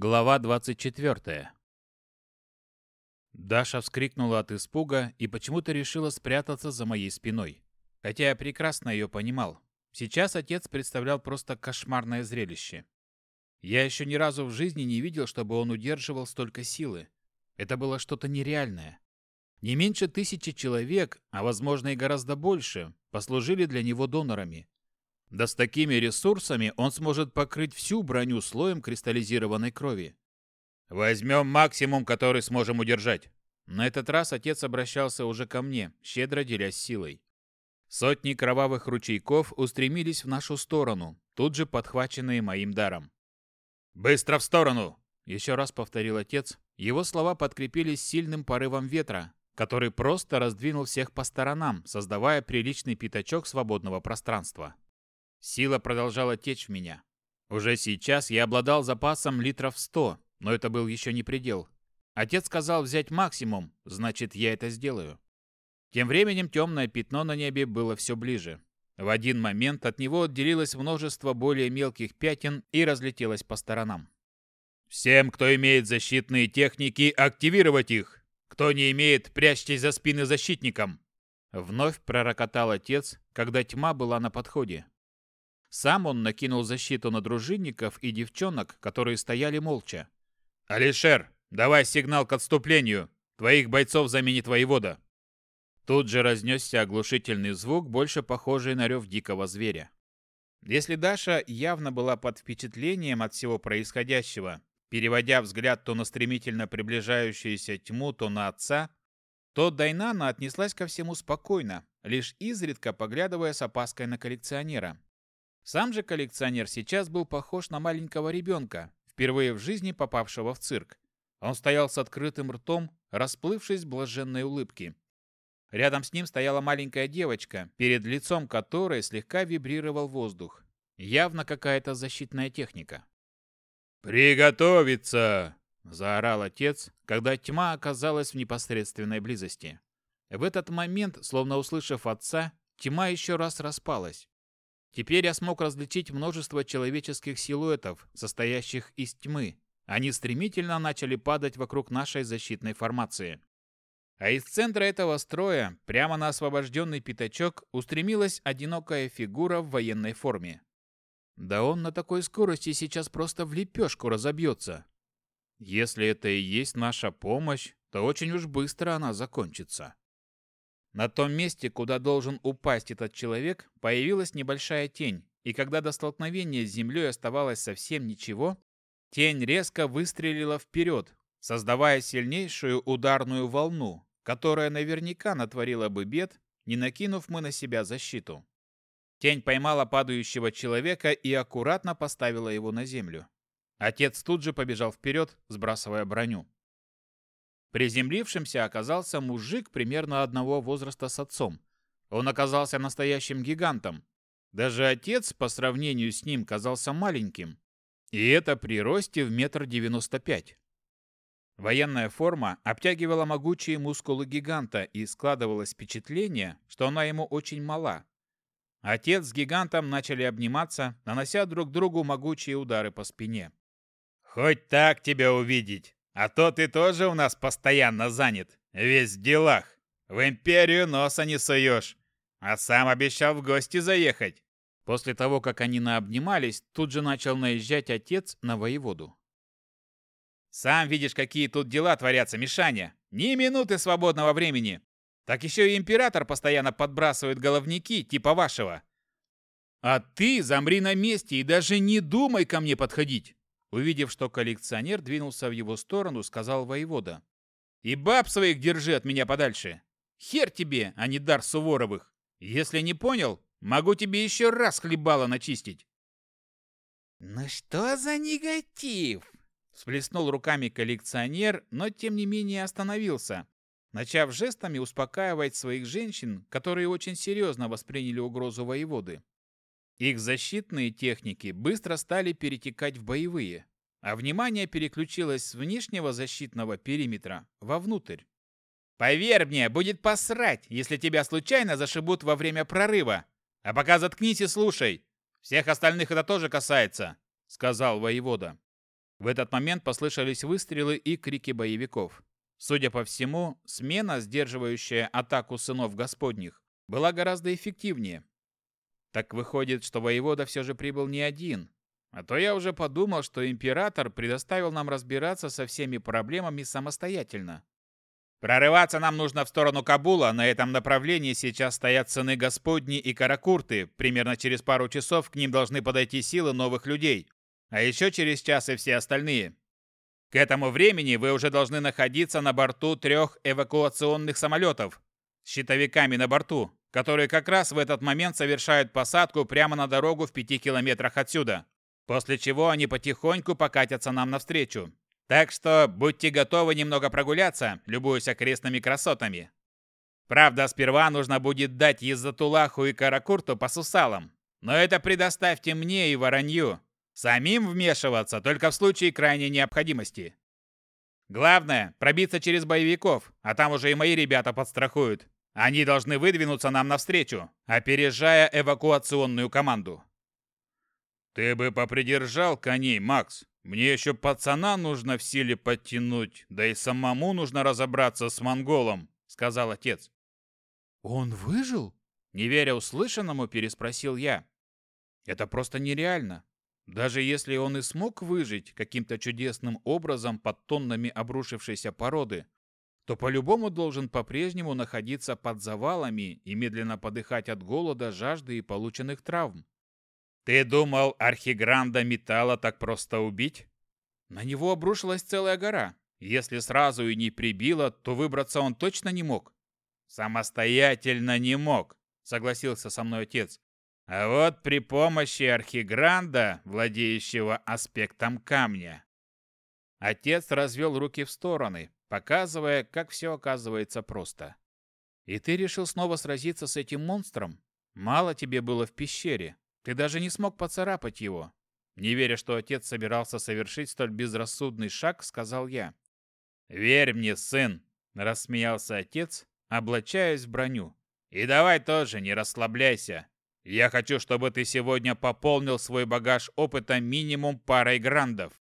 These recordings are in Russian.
Глава 24. Даша вскрикнула от испуга и почему-то решила спрятаться за моей спиной. Хотя я прекрасно ее понимал. Сейчас отец представлял просто кошмарное зрелище. Я еще ни разу в жизни не видел, чтобы он удерживал столько силы. Это было что-то нереальное. Не меньше тысячи человек, а возможно и гораздо больше, послужили для него донорами. Да с такими ресурсами он сможет покрыть всю броню слоем кристаллизированной крови. «Возьмем максимум, который сможем удержать». На этот раз отец обращался уже ко мне, щедро делясь силой. Сотни кровавых ручейков устремились в нашу сторону, тут же подхваченные моим даром. «Быстро в сторону!» – еще раз повторил отец. Его слова подкрепились сильным порывом ветра, который просто раздвинул всех по сторонам, создавая приличный пятачок свободного пространства. Сила продолжала течь в меня. Уже сейчас я обладал запасом литров сто, но это был еще не предел. Отец сказал взять максимум, значит, я это сделаю. Тем временем темное пятно на небе было все ближе. В один момент от него отделилось множество более мелких пятен и разлетелось по сторонам. «Всем, кто имеет защитные техники, активировать их! Кто не имеет, прячьтесь за спины защитником. Вновь пророкотал отец, когда тьма была на подходе. Сам он накинул защиту на дружинников и девчонок, которые стояли молча. «Алишер, давай сигнал к отступлению! Твоих бойцов заменит воевода!» Тут же разнесся оглушительный звук, больше похожий на рев дикого зверя. Если Даша явно была под впечатлением от всего происходящего, переводя взгляд то на стремительно приближающуюся тьму, то на отца, то Дайнана отнеслась ко всему спокойно, лишь изредка поглядывая с опаской на коллекционера, сам же коллекционер сейчас был похож на маленького ребенка, впервые в жизни попавшего в цирк. Он стоял с открытым ртом, расплывшись в блаженной улыбке. Рядом с ним стояла маленькая девочка, перед лицом которой слегка вибрировал воздух. Явно какая-то защитная техника. «Приготовиться!» – заорал отец, когда тьма оказалась в непосредственной близости. В этот момент, словно услышав отца, тьма еще раз распалась. Теперь я смог различить множество человеческих силуэтов, состоящих из тьмы. Они стремительно начали падать вокруг нашей защитной формации. А из центра этого строя, прямо на освобожденный пятачок, устремилась одинокая фигура в военной форме. Да он на такой скорости сейчас просто в лепешку разобьется. Если это и есть наша помощь, то очень уж быстро она закончится. На том месте, куда должен упасть этот человек, появилась небольшая тень, и когда до столкновения с землей оставалось совсем ничего, тень резко выстрелила вперед, создавая сильнейшую ударную волну, которая наверняка натворила бы бед, не накинув мы на себя защиту. Тень поймала падающего человека и аккуратно поставила его на землю. Отец тут же побежал вперед, сбрасывая броню. Приземлившимся оказался мужик примерно одного возраста с отцом. Он оказался настоящим гигантом. Даже отец по сравнению с ним казался маленьким. И это при росте в метр девяносто пять. Военная форма обтягивала могучие мускулы гиганта и складывалось впечатление, что она ему очень мала. Отец с гигантом начали обниматься, нанося друг другу могучие удары по спине. «Хоть так тебя увидеть!» А то ты тоже у нас постоянно занят, весь в делах. В империю носа не суешь. А сам обещал в гости заехать. После того, как они наобнимались, тут же начал наезжать отец на воеводу. Сам видишь, какие тут дела творятся, Мишаня. Ни минуты свободного времени. Так еще и император постоянно подбрасывает головники, типа вашего. А ты замри на месте и даже не думай ко мне подходить. Увидев, что коллекционер двинулся в его сторону, сказал воевода. «И баб своих держи от меня подальше! Хер тебе, а не дар Суворовых! Если не понял, могу тебе еще раз хлебало начистить!» «Ну что за негатив?» Всплеснул руками коллекционер, но тем не менее остановился, начав жестами успокаивать своих женщин, которые очень серьезно восприняли угрозу воеводы. Их защитные техники быстро стали перетекать в боевые, а внимание переключилось с внешнего защитного периметра вовнутрь. «Поверь мне, будет посрать, если тебя случайно зашибут во время прорыва. А пока заткнись и слушай. Всех остальных это тоже касается», — сказал воевода. В этот момент послышались выстрелы и крики боевиков. Судя по всему, смена, сдерживающая атаку сынов господних, была гораздо эффективнее, так выходит, что воевода все же прибыл не один. А то я уже подумал, что император предоставил нам разбираться со всеми проблемами самостоятельно. Прорываться нам нужно в сторону Кабула. На этом направлении сейчас стоят сыны Господни и Каракурты. Примерно через пару часов к ним должны подойти силы новых людей. А еще через час и все остальные. К этому времени вы уже должны находиться на борту трех эвакуационных самолетов. С щитовиками на борту который как раз в этот момент совершает посадку прямо на дорогу в пяти километрах отсюда, после чего они потихоньку покатятся нам навстречу. Так что будьте готовы немного прогуляться, любуясь окрестными красотами. Правда, сперва нужно будет дать Езатулаху и Каракурту по сусалам. Но это предоставьте мне и Воронью. Самим вмешиваться только в случае крайней необходимости. Главное – пробиться через боевиков, а там уже и мои ребята подстрахуют. Они должны выдвинуться нам навстречу, а опережая эвакуационную команду. Ты бы попридержал коней, Макс. Мне еще пацана нужно в силе подтянуть, да и самому нужно разобраться с монголом, сказал отец. Он выжил? Не веря услышанному, переспросил я. Это просто нереально. Даже если он и смог выжить каким-то чудесным образом под тоннами обрушившейся породы, то по-любому должен по-прежнему находиться под завалами и медленно подыхать от голода, жажды и полученных травм. Ты думал, архигранда металла так просто убить? На него обрушилась целая гора. Если сразу и не прибило, то выбраться он точно не мог. Самостоятельно не мог, согласился со мной отец. А вот при помощи архигранда, владеющего аспектом камня. Отец развел руки в стороны, показывая, как все оказывается просто. И ты решил снова сразиться с этим монстром? Мало тебе было в пещере. Ты даже не смог поцарапать его. Не веря, что отец собирался совершить столь безрассудный шаг, сказал я. «Верь мне, сын!» – рассмеялся отец, облачаясь в броню. «И давай тоже, не расслабляйся. Я хочу, чтобы ты сегодня пополнил свой багаж опыта минимум парой грандов».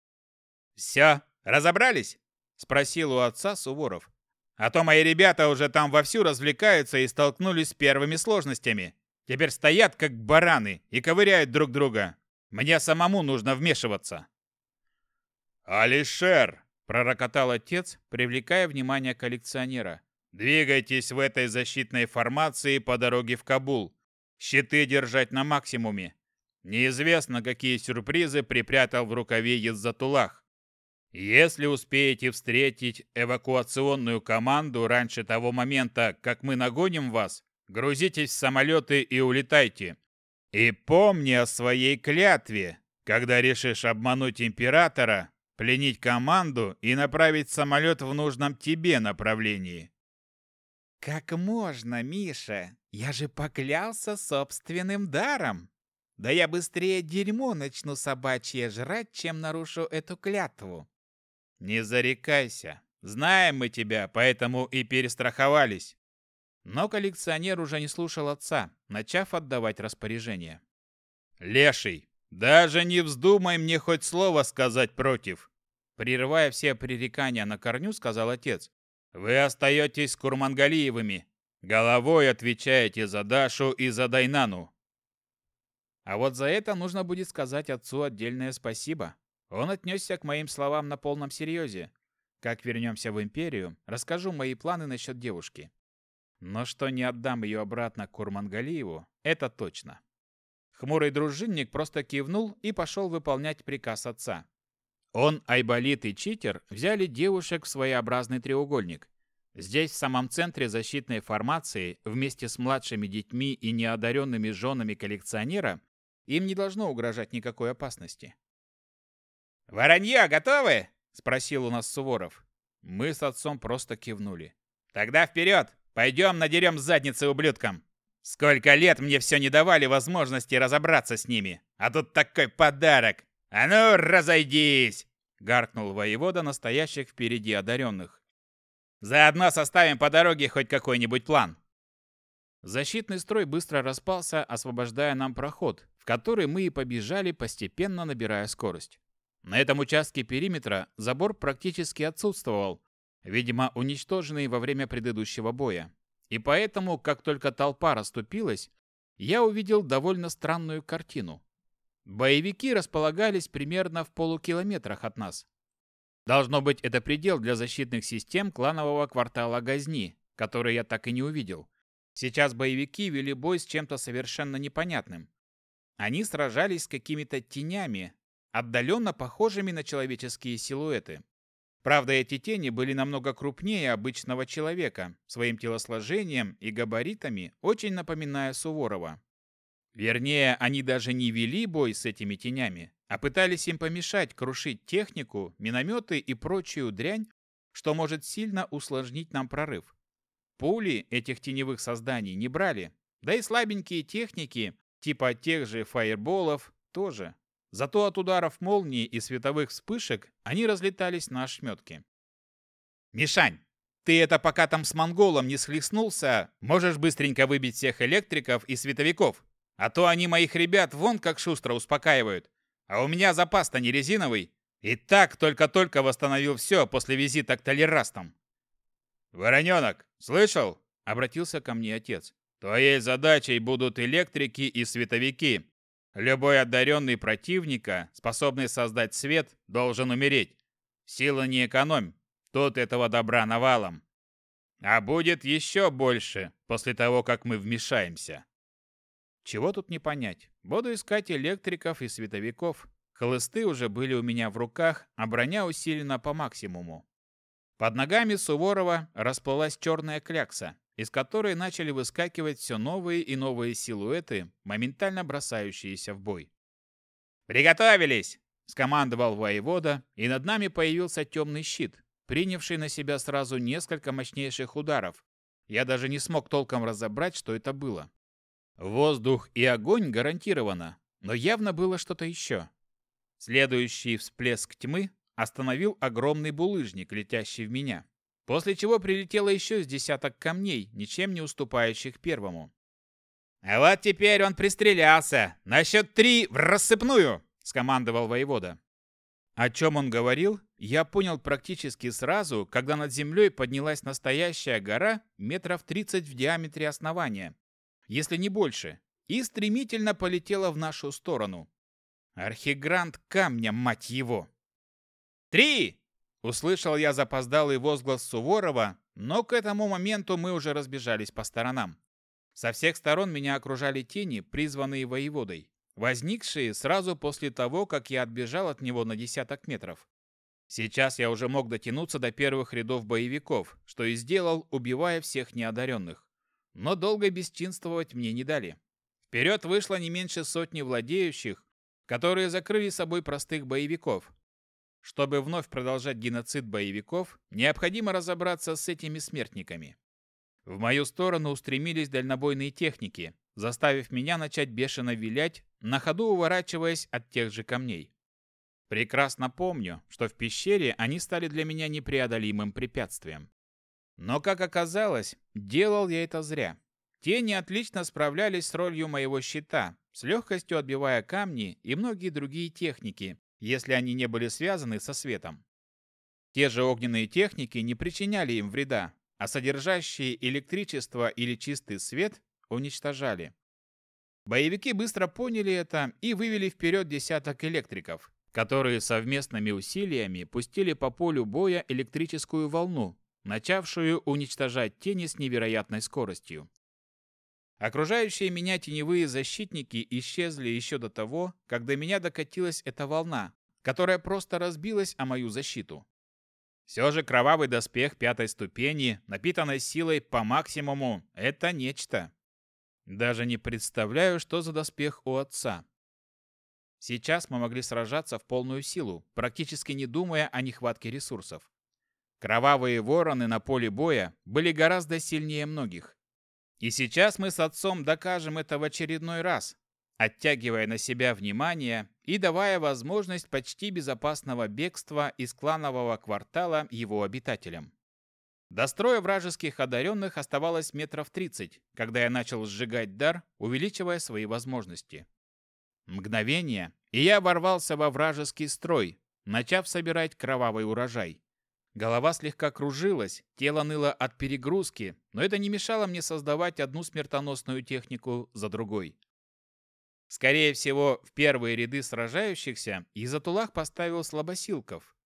«Все, разобрались?» Спросил у отца Суворов. «А то мои ребята уже там вовсю развлекаются и столкнулись с первыми сложностями. Теперь стоят как бараны и ковыряют друг друга. Мне самому нужно вмешиваться». «Алишер!» – пророкотал отец, привлекая внимание коллекционера. «Двигайтесь в этой защитной формации по дороге в Кабул. Щиты держать на максимуме. Неизвестно, какие сюрпризы припрятал в рукаве Еззатулах. Если успеете встретить эвакуационную команду раньше того момента, как мы нагоним вас, грузитесь в самолеты и улетайте. И помни о своей клятве. Когда решишь обмануть императора, пленить команду и направить самолет в нужном тебе направлении. Как можно, Миша? Я же поклялся собственным даром. Да я быстрее дерьмо начну собачье жрать, чем нарушу эту клятву. Не зарекайся. Знаем мы тебя, поэтому и перестраховались. Но коллекционер уже не слушал отца, начав отдавать распоряжения. Леший, даже не вздумай мне хоть слово сказать против. Прерывая все пререкания на корню, сказал отец. Вы остаетесь с Курмангалиевыми. Головой отвечаете за Дашу и за Дайнану. А вот за это нужно будет сказать отцу отдельное спасибо. Он отнесся к моим словам на полном серьезе. Как вернемся в Империю, расскажу мои планы насчет девушки. Но что не отдам ее обратно Курмангалиеву, это точно. Хмурый дружинник просто кивнул и пошел выполнять приказ отца. Он, Айболит и Читер взяли девушек в своеобразный треугольник. Здесь, в самом центре защитной формации, вместе с младшими детьми и неодаренными женами коллекционера, им не должно угрожать никакой опасности. «Воронья готовы?» – спросил у нас Суворов. Мы с отцом просто кивнули. «Тогда вперед! Пойдем надерем задницы ублюдкам!» «Сколько лет мне все не давали возможности разобраться с ними, а тут такой подарок! А ну, разойдись!» – гаркнул воевода настоящих впереди одаренных. «Заодно составим по дороге хоть какой-нибудь план!» Защитный строй быстро распался, освобождая нам проход, в который мы и побежали, постепенно набирая скорость. На этом участке периметра забор практически отсутствовал, видимо, уничтоженный во время предыдущего боя. И поэтому, как только толпа расступилась, я увидел довольно странную картину. Боевики располагались примерно в полукилометрах от нас. Должно быть, это предел для защитных систем кланового квартала Газни, который я так и не увидел. Сейчас боевики вели бой с чем-то совершенно непонятным. Они сражались с какими-то тенями, отдаленно похожими на человеческие силуэты. Правда, эти тени были намного крупнее обычного человека, своим телосложением и габаритами очень напоминая Суворова. Вернее, они даже не вели бой с этими тенями, а пытались им помешать крушить технику, минометы и прочую дрянь, что может сильно усложнить нам прорыв. Пули этих теневых созданий не брали, да и слабенькие техники, типа тех же фаерболов, тоже. Зато от ударов молнии и световых вспышек они разлетались на ошметки. «Мишань, ты это пока там с монголом не схлестнулся, можешь быстренько выбить всех электриков и световиков, а то они моих ребят вон как шустро успокаивают, а у меня запас-то не резиновый, и так только-только восстановил все после визита к толерастам». «Вороненок, слышал?» – обратился ко мне отец. «Твоей задачей будут электрики и световики, Любой одаренный противника, способный создать свет, должен умереть. Силы не экономь, тот этого добра навалом. А будет еще больше после того, как мы вмешаемся. Чего тут не понять? Буду искать электриков и световиков. Холосты уже были у меня в руках, а броня усилена по максимуму. Под ногами Суворова расплылась черная клякса, из которой начали выскакивать все новые и новые силуэты, моментально бросающиеся в бой. «Приготовились!» – скомандовал воевода, и над нами появился темный щит, принявший на себя сразу несколько мощнейших ударов. Я даже не смог толком разобрать, что это было. Воздух и огонь гарантированно, но явно было что-то еще. Следующий всплеск тьмы остановил огромный булыжник, летящий в меня. После чего прилетело еще с десяток камней, ничем не уступающих первому. «А вот теперь он пристрелялся! На счет три в рассыпную!» – скомандовал воевода. О чем он говорил, я понял практически сразу, когда над землей поднялась настоящая гора метров 30 в диаметре основания, если не больше, и стремительно полетела в нашу сторону. Архигрант камня, мать его! «Три!» – услышал я запоздалый возглас Суворова, но к этому моменту мы уже разбежались по сторонам. Со всех сторон меня окружали тени, призванные воеводой, возникшие сразу после того, как я отбежал от него на десяток метров. Сейчас я уже мог дотянуться до первых рядов боевиков, что и сделал, убивая всех неодаренных. Но долго бесчинствовать мне не дали. Вперед вышло не меньше сотни владеющих, которые закрыли собой простых боевиков, чтобы вновь продолжать геноцид боевиков, необходимо разобраться с этими смертниками. В мою сторону устремились дальнобойные техники, заставив меня начать бешено вилять, на ходу уворачиваясь от тех же камней. Прекрасно помню, что в пещере они стали для меня непреодолимым препятствием. Но, как оказалось, делал я это зря. Тени отлично справлялись с ролью моего щита, с легкостью отбивая камни и многие другие техники, если они не были связаны со светом. Те же огненные техники не причиняли им вреда, а содержащие электричество или чистый свет уничтожали. Боевики быстро поняли это и вывели вперед десяток электриков, которые совместными усилиями пустили по полю боя электрическую волну, начавшую уничтожать тени с невероятной скоростью. Окружающие меня теневые защитники исчезли еще до того, как до меня докатилась эта волна, которая просто разбилась о мою защиту. Все же кровавый доспех пятой ступени, напитанной силой по максимуму, это нечто. Даже не представляю, что за доспех у отца. Сейчас мы могли сражаться в полную силу, практически не думая о нехватке ресурсов. Кровавые вороны на поле боя были гораздо сильнее многих. И сейчас мы с отцом докажем это в очередной раз, оттягивая на себя внимание и давая возможность почти безопасного бегства из кланового квартала его обитателям. До строя вражеских одаренных оставалось метров 30, когда я начал сжигать дар, увеличивая свои возможности. Мгновение, и я ворвался во вражеский строй, начав собирать кровавый урожай. Голова слегка кружилась, тело ныло от перегрузки, но это не мешало мне создавать одну смертоносную технику за другой. Скорее всего, в первые ряды сражающихся Изатулах поставил слабосилков.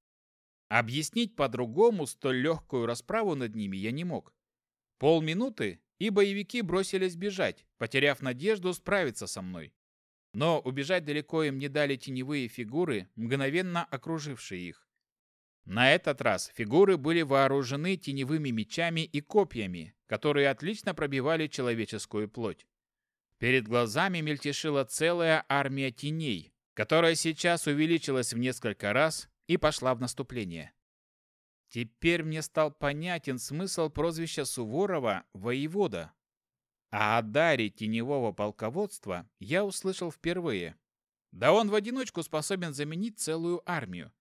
Объяснить по-другому столь легкую расправу над ними я не мог. Полминуты, и боевики бросились бежать, потеряв надежду справиться со мной. Но убежать далеко им не дали теневые фигуры, мгновенно окружившие их. На этот раз фигуры были вооружены теневыми мечами и копьями, которые отлично пробивали человеческую плоть. Перед глазами мельтешила целая армия теней, которая сейчас увеличилась в несколько раз и пошла в наступление. Теперь мне стал понятен смысл прозвища Суворова «воевода». А о даре теневого полководства я услышал впервые. Да он в одиночку способен заменить целую армию.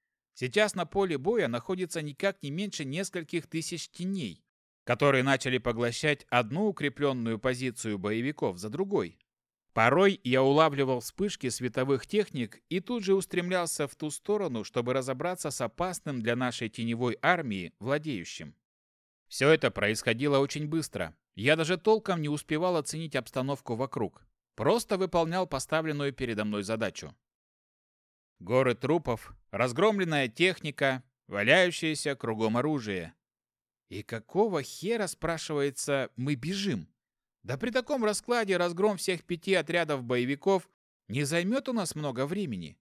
Сейчас на поле боя находится никак не меньше нескольких тысяч теней, которые начали поглощать одну укрепленную позицию боевиков за другой. Порой я улавливал вспышки световых техник и тут же устремлялся в ту сторону, чтобы разобраться с опасным для нашей теневой армии владеющим. Все это происходило очень быстро. Я даже толком не успевал оценить обстановку вокруг. Просто выполнял поставленную передо мной задачу. Горы трупов, разгромленная техника, валяющееся кругом оружие. И какого хера, спрашивается, мы бежим? Да при таком раскладе разгром всех пяти отрядов боевиков не займет у нас много времени.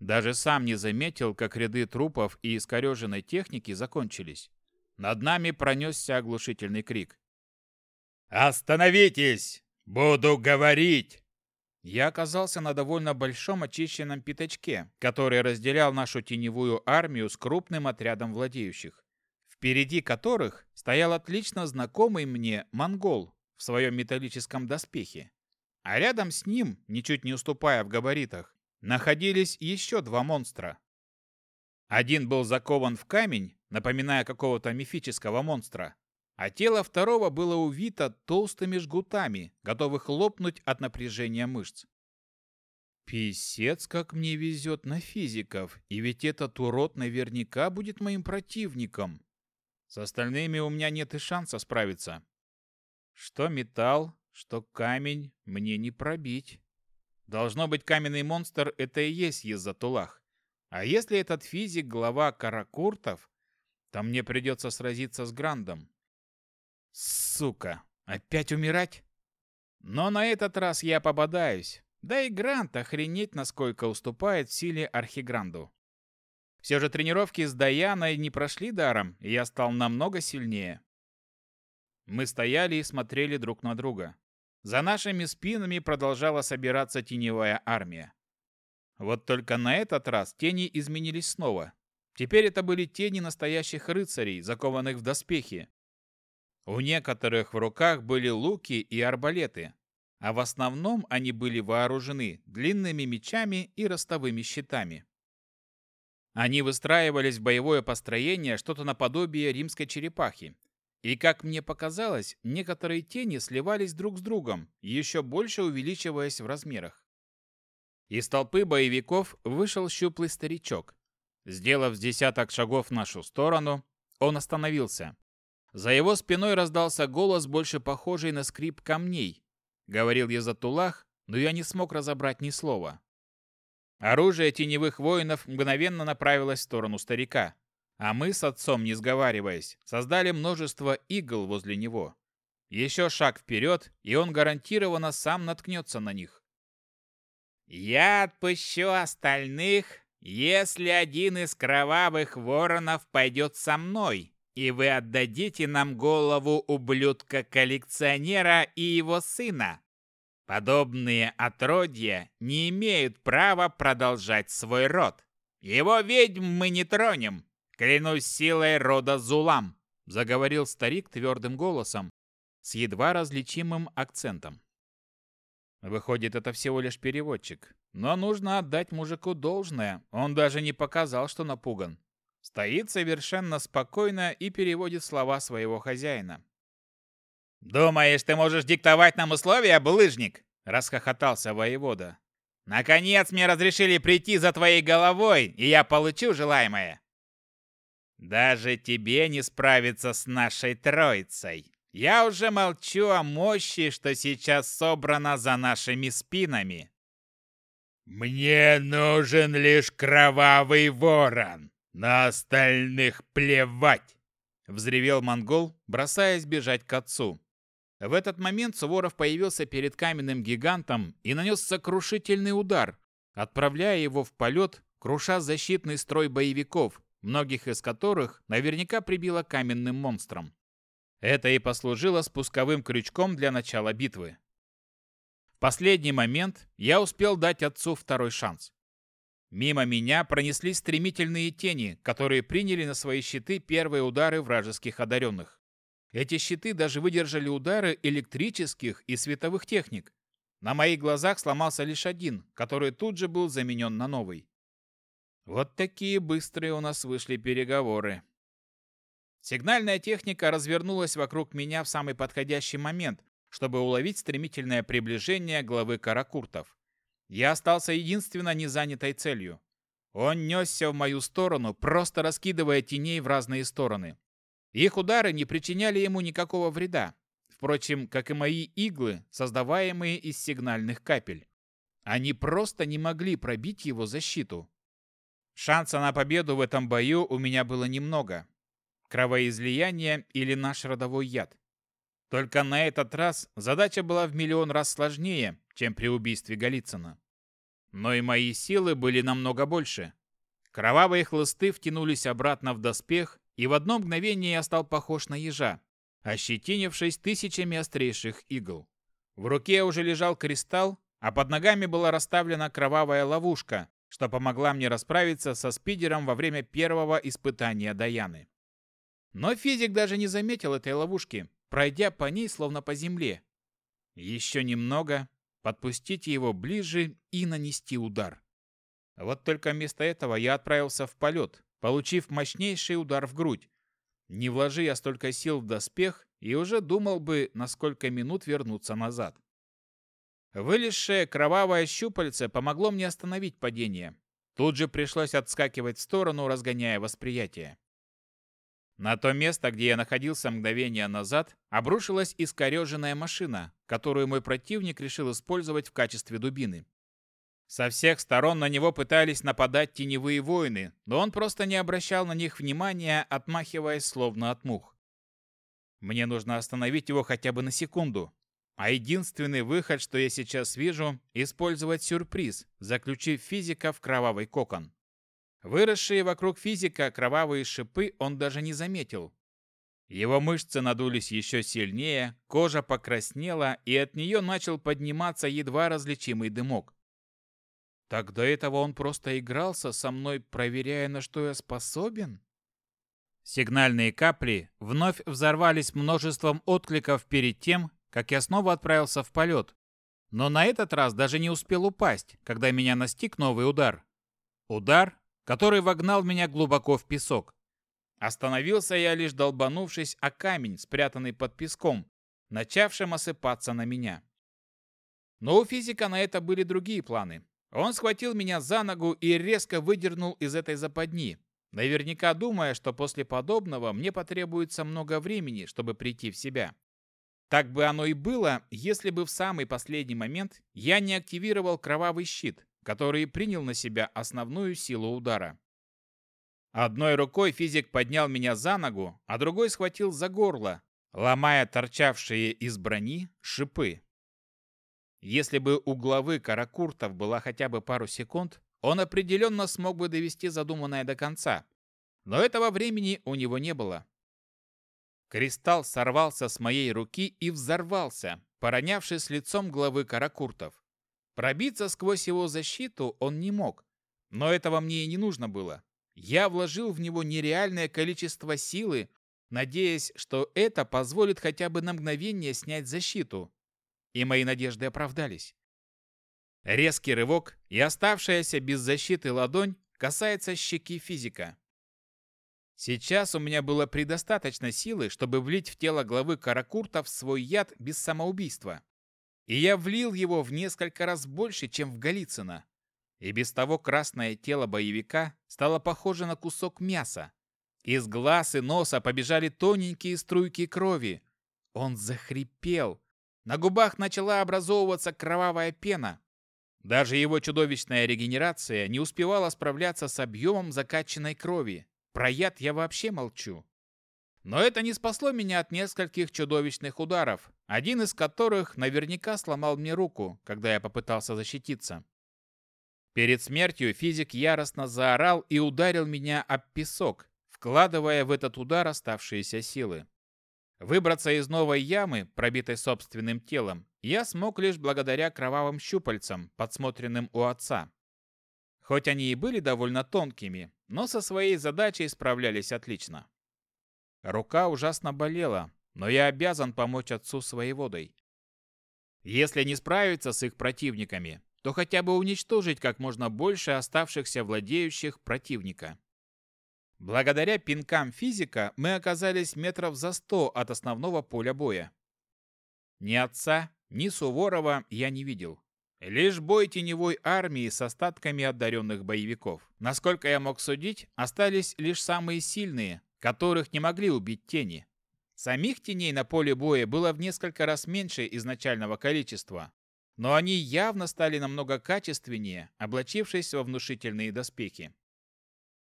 Даже сам не заметил, как ряды трупов и искореженной техники закончились. Над нами пронесся оглушительный крик. «Остановитесь! Буду говорить!» Я оказался на довольно большом очищенном пятачке, который разделял нашу теневую армию с крупным отрядом владеющих, впереди которых стоял отлично знакомый мне монгол в своем металлическом доспехе. А рядом с ним, ничуть не уступая в габаритах, находились еще два монстра. Один был закован в камень, напоминая какого-то мифического монстра, а тело второго было увито толстыми жгутами, готовых лопнуть от напряжения мышц. «Писец, как мне везет на физиков, и ведь этот урод наверняка будет моим противником. С остальными у меня нет и шанса справиться. Что металл, что камень мне не пробить. Должно быть, каменный монстр — это и есть Езатулах. А если этот физик — глава Каракуртов, то мне придется сразиться с Грандом, Сука, опять умирать? Но на этот раз я попадаюсь. Да и Грант охренеть насколько уступает в силе Архигранду. Все же тренировки с Даяной не прошли даром, и я стал намного сильнее. Мы стояли и смотрели друг на друга. За нашими спинами продолжала собираться теневая армия. Вот только на этот раз тени изменились снова. Теперь это были тени настоящих рыцарей, закованных в доспехи, у некоторых в руках были луки и арбалеты, а в основном они были вооружены длинными мечами и ростовыми щитами. Они выстраивались в боевое построение что-то наподобие римской черепахи, и, как мне показалось, некоторые тени сливались друг с другом, еще больше увеличиваясь в размерах. Из толпы боевиков вышел щуплый старичок. Сделав с десяток шагов в нашу сторону, он остановился. За его спиной раздался голос, больше похожий на скрип камней. Говорил Язатулах, но я не смог разобрать ни слова. Оружие теневых воинов мгновенно направилось в сторону старика, а мы с отцом, не сговариваясь, создали множество игл возле него. Еще шаг вперед, и он гарантированно сам наткнется на них. «Я отпущу остальных, если один из кровавых воронов пойдет со мной», и вы отдадите нам голову ублюдка-коллекционера и его сына. Подобные отродья не имеют права продолжать свой род. Его ведьм мы не тронем, клянусь силой рода Зулам, заговорил старик твердым голосом с едва различимым акцентом. Выходит, это всего лишь переводчик. Но нужно отдать мужику должное, он даже не показал, что напуган. Стоит совершенно спокойно и переводит слова своего хозяина. «Думаешь, ты можешь диктовать нам условия, булыжник?» – расхохотался воевода. «Наконец мне разрешили прийти за твоей головой, и я получу желаемое!» «Даже тебе не справиться с нашей троицей!» Я уже молчу о мощи, что сейчас собрана за нашими спинами. Мне нужен лишь кровавый ворон. На остальных плевать!» — взревел монгол, бросаясь бежать к отцу. В этот момент Суворов появился перед каменным гигантом и нанес сокрушительный удар, отправляя его в полет, круша защитный строй боевиков, многих из которых наверняка прибило каменным монстром. Это и послужило спусковым крючком для начала битвы. В последний момент я успел дать отцу второй шанс. Мимо меня пронеслись стремительные тени, которые приняли на свои щиты первые удары вражеских одаренных. Эти щиты даже выдержали удары электрических и световых техник. На моих глазах сломался лишь один, который тут же был заменен на новый. Вот такие быстрые у нас вышли переговоры. Сигнальная техника развернулась вокруг меня в самый подходящий момент, чтобы уловить стремительное приближение главы каракуртов. Я остался единственно незанятой целью. Он несся в мою сторону, просто раскидывая теней в разные стороны. Их удары не причиняли ему никакого вреда, впрочем, как и мои иглы, создаваемые из сигнальных капель. Они просто не могли пробить его защиту. Шанса на победу в этом бою у меня было немного. Кровоизлияние или наш родовой яд. Только на этот раз задача была в миллион раз сложнее, чем при убийстве Голицына. Но и мои силы были намного больше. Кровавые хлысты втянулись обратно в доспех, и в одно мгновение я стал похож на ежа, ощетинившись тысячами острейших игл. В руке уже лежал кристалл, а под ногами была расставлена кровавая ловушка, что помогла мне расправиться со спидером во время первого испытания Даяны. Но физик даже не заметил этой ловушки, пройдя по ней словно по земле. Еще немного, подпустить его ближе и нанести удар. Вот только вместо этого я отправился в полет, получив мощнейший удар в грудь. Не вложи я столько сил в доспех, и уже думал бы, на сколько минут вернуться назад. Вылезшее кровавое щупальце помогло мне остановить падение. Тут же пришлось отскакивать в сторону, разгоняя восприятие. На то место, где я находился мгновение назад, обрушилась искореженная машина, которую мой противник решил использовать в качестве дубины. Со всех сторон на него пытались нападать теневые воины, но он просто не обращал на них внимания, отмахиваясь словно от мух. Мне нужно остановить его хотя бы на секунду. А единственный выход, что я сейчас вижу, использовать сюрприз, заключив физика в кровавый кокон. Выросшие вокруг физика кровавые шипы он даже не заметил. Его мышцы надулись еще сильнее, кожа покраснела, и от нее начал подниматься едва различимый дымок. Так до этого он просто игрался со мной, проверяя, на что я способен? Сигнальные капли вновь взорвались множеством откликов перед тем, как я снова отправился в полет. Но на этот раз даже не успел упасть, когда меня настиг новый удар. Удар, который вогнал меня глубоко в песок. Остановился я лишь долбанувшись о камень, спрятанный под песком, начавшим осыпаться на меня. Но у физика на это были другие планы. Он схватил меня за ногу и резко выдернул из этой западни, наверняка думая, что после подобного мне потребуется много времени, чтобы прийти в себя. Так бы оно и было, если бы в самый последний момент я не активировал кровавый щит, который принял на себя основную силу удара. Одной рукой физик поднял меня за ногу, а другой схватил за горло, ломая торчавшие из брони шипы. Если бы у главы Каракуртов была хотя бы пару секунд, он определенно смог бы довести задуманное до конца. Но этого времени у него не было. Кристалл сорвался с моей руки и взорвался, поронявшись лицом главы Каракуртов. Пробиться сквозь его защиту он не мог. Но этого мне и не нужно было. Я вложил в него нереальное количество силы, надеясь, что это позволит хотя бы на мгновение снять защиту. И мои надежды оправдались. Резкий рывок, и оставшаяся без защиты ладонь касается щеки физика. Сейчас у меня было предостаточно силы, чтобы влить в тело главы Каракуртов свой яд без самоубийства и я влил его в несколько раз больше, чем в Голицына. И без того красное тело боевика стало похоже на кусок мяса. Из глаз и носа побежали тоненькие струйки крови. Он захрипел. На губах начала образовываться кровавая пена. Даже его чудовищная регенерация не успевала справляться с объемом закачанной крови. Про яд я вообще молчу. Но это не спасло меня от нескольких чудовищных ударов, один из которых наверняка сломал мне руку, когда я попытался защититься. Перед смертью физик яростно заорал и ударил меня об песок, вкладывая в этот удар оставшиеся силы. Выбраться из новой ямы, пробитой собственным телом, я смог лишь благодаря кровавым щупальцам, подсмотренным у отца. Хоть они и были довольно тонкими, но со своей задачей справлялись отлично. Рука ужасно болела, но я обязан помочь отцу своей водой. Если не справиться с их противниками, то хотя бы уничтожить как можно больше оставшихся владеющих противника. Благодаря пинкам физика мы оказались метров за сто от основного поля боя. Ни отца, ни Суворова я не видел. Лишь бой теневой армии с остатками одаренных боевиков. Насколько я мог судить, остались лишь самые сильные, которых не могли убить тени. Самих теней на поле боя было в несколько раз меньше изначального количества, но они явно стали намного качественнее, облачившись во внушительные доспехи.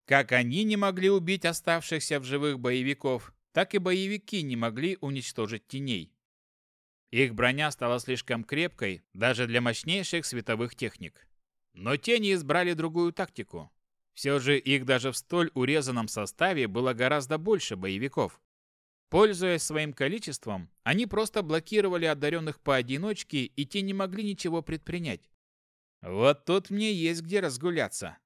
Как они не могли убить оставшихся в живых боевиков, так и боевики не могли уничтожить теней. Их броня стала слишком крепкой даже для мощнейших световых техник. Но тени избрали другую тактику. Все же их даже в столь урезанном составе было гораздо больше боевиков. Пользуясь своим количеством, они просто блокировали одаренных поодиночке, и те не могли ничего предпринять. Вот тут мне есть где разгуляться.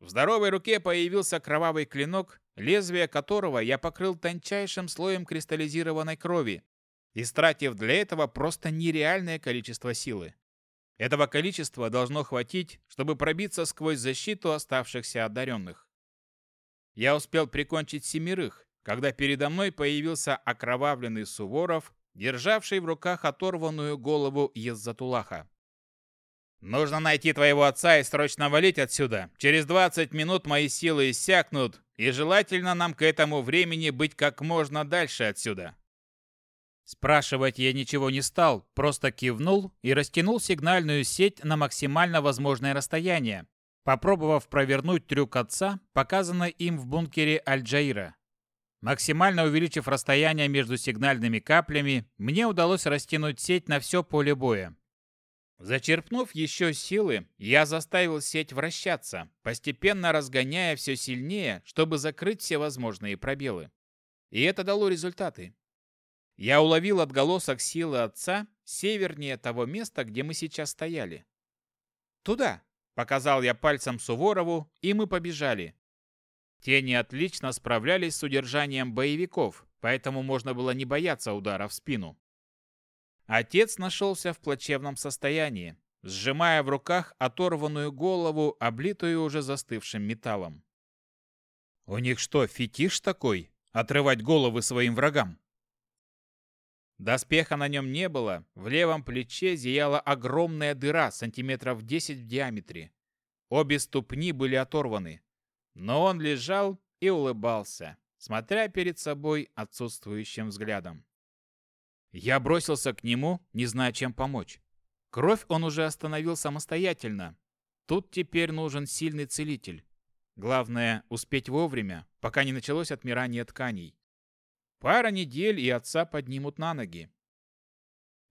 В здоровой руке появился кровавый клинок, лезвие которого я покрыл тончайшим слоем кристаллизированной крови, истратив для этого просто нереальное количество силы. Этого количества должно хватить, чтобы пробиться сквозь защиту оставшихся одаренных. Я успел прикончить семерых, когда передо мной появился окровавленный Суворов, державший в руках оторванную голову Еззатулаха. «Нужно найти твоего отца и срочно валить отсюда. Через 20 минут мои силы иссякнут, и желательно нам к этому времени быть как можно дальше отсюда», Спрашивать я ничего не стал, просто кивнул и растянул сигнальную сеть на максимально возможное расстояние, попробовав провернуть трюк отца, показанный им в бункере Аль-Джаира. Максимально увеличив расстояние между сигнальными каплями, мне удалось растянуть сеть на все поле боя. Зачерпнув еще силы, я заставил сеть вращаться, постепенно разгоняя все сильнее, чтобы закрыть все возможные пробелы. И это дало результаты. Я уловил отголосок силы отца севернее того места, где мы сейчас стояли. «Туда!» – показал я пальцем Суворову, и мы побежали. Тени отлично справлялись с удержанием боевиков, поэтому можно было не бояться удара в спину. Отец нашелся в плачевном состоянии, сжимая в руках оторванную голову, облитую уже застывшим металлом. «У них что, фетиш такой? Отрывать головы своим врагам?» Доспеха на нем не было, в левом плече зияла огромная дыра сантиметров 10 в диаметре. Обе ступни были оторваны. Но он лежал и улыбался, смотря перед собой отсутствующим взглядом. Я бросился к нему, не зная, чем помочь. Кровь он уже остановил самостоятельно. Тут теперь нужен сильный целитель. Главное, успеть вовремя, пока не началось отмирание тканей. Пара недель, и отца поднимут на ноги.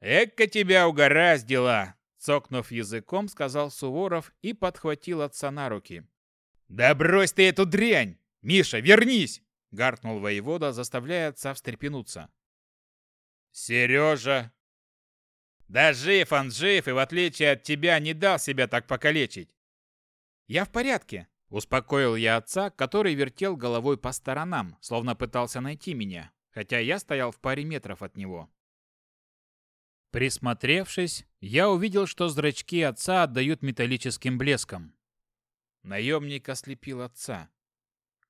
Экка тебя угораздило!» Цокнув языком, сказал Суворов и подхватил отца на руки. «Да брось ты эту дрянь! Миша, вернись!» — Гартнул воевода, заставляя отца встрепенуться. «Сережа!» «Да жив он, жив, и в отличие от тебя не дал себя так покалечить!» «Я в порядке!» — успокоил я отца, который вертел головой по сторонам, словно пытался найти меня хотя я стоял в паре метров от него. Присмотревшись, я увидел, что зрачки отца отдают металлическим блеском. Наемник ослепил отца.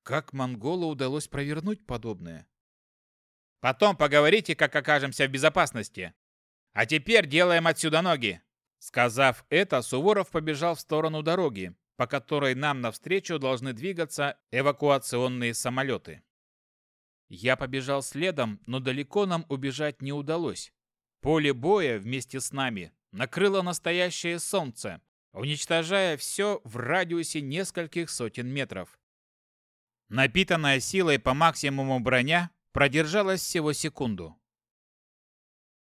Как монголу удалось провернуть подобное? Потом поговорите, как окажемся в безопасности. А теперь делаем отсюда ноги. Сказав это, Суворов побежал в сторону дороги, по которой нам навстречу должны двигаться эвакуационные самолеты. Я побежал следом, но далеко нам убежать не удалось. Поле боя вместе с нами накрыло настоящее солнце, уничтожая все в радиусе нескольких сотен метров. Напитанная силой по максимуму броня продержалась всего секунду.